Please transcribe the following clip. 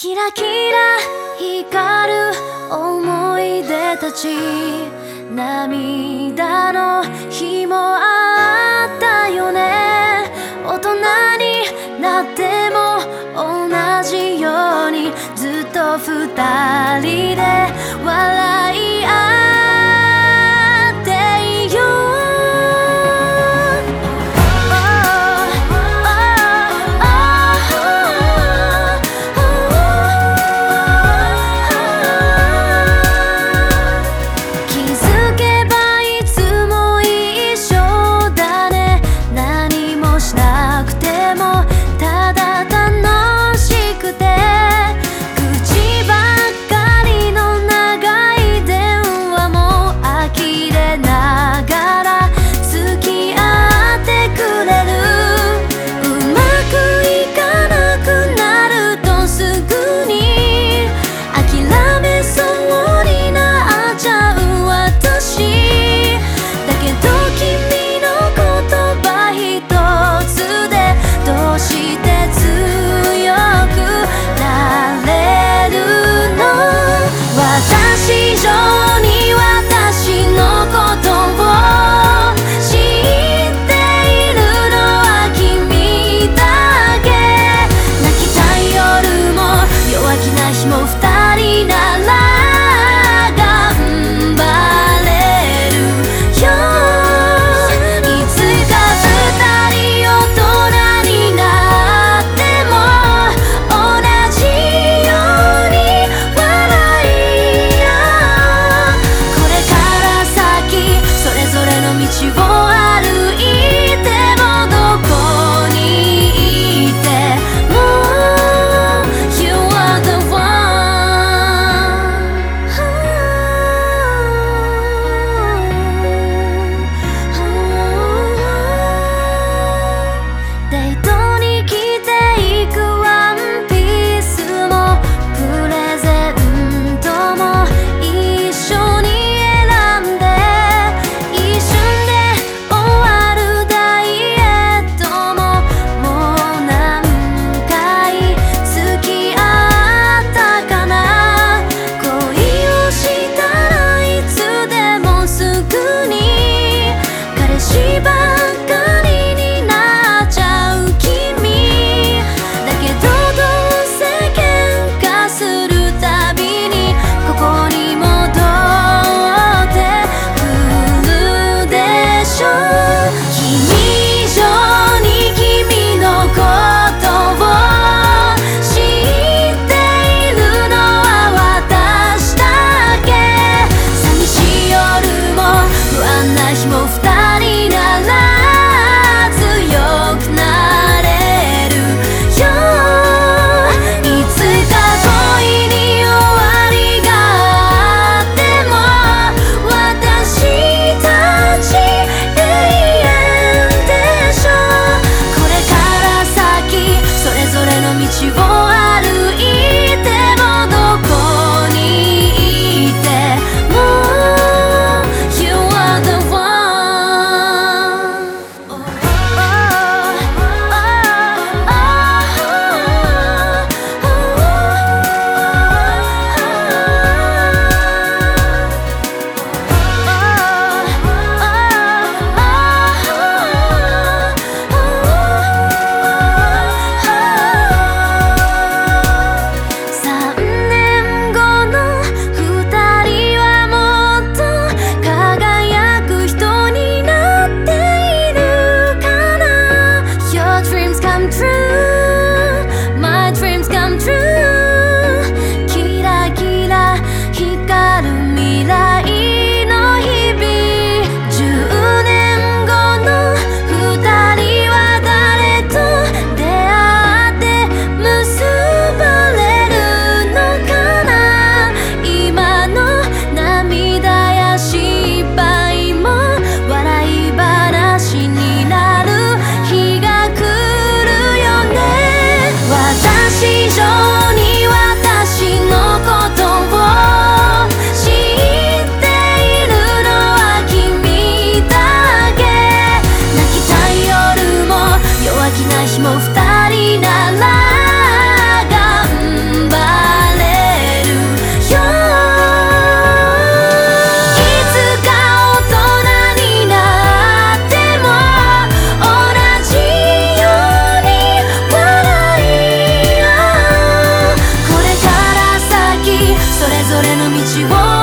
キラキラ光る思い出たち涙の日もあったよね。大人になっても同じようにずっと二人で笑 come true. それぞれの道を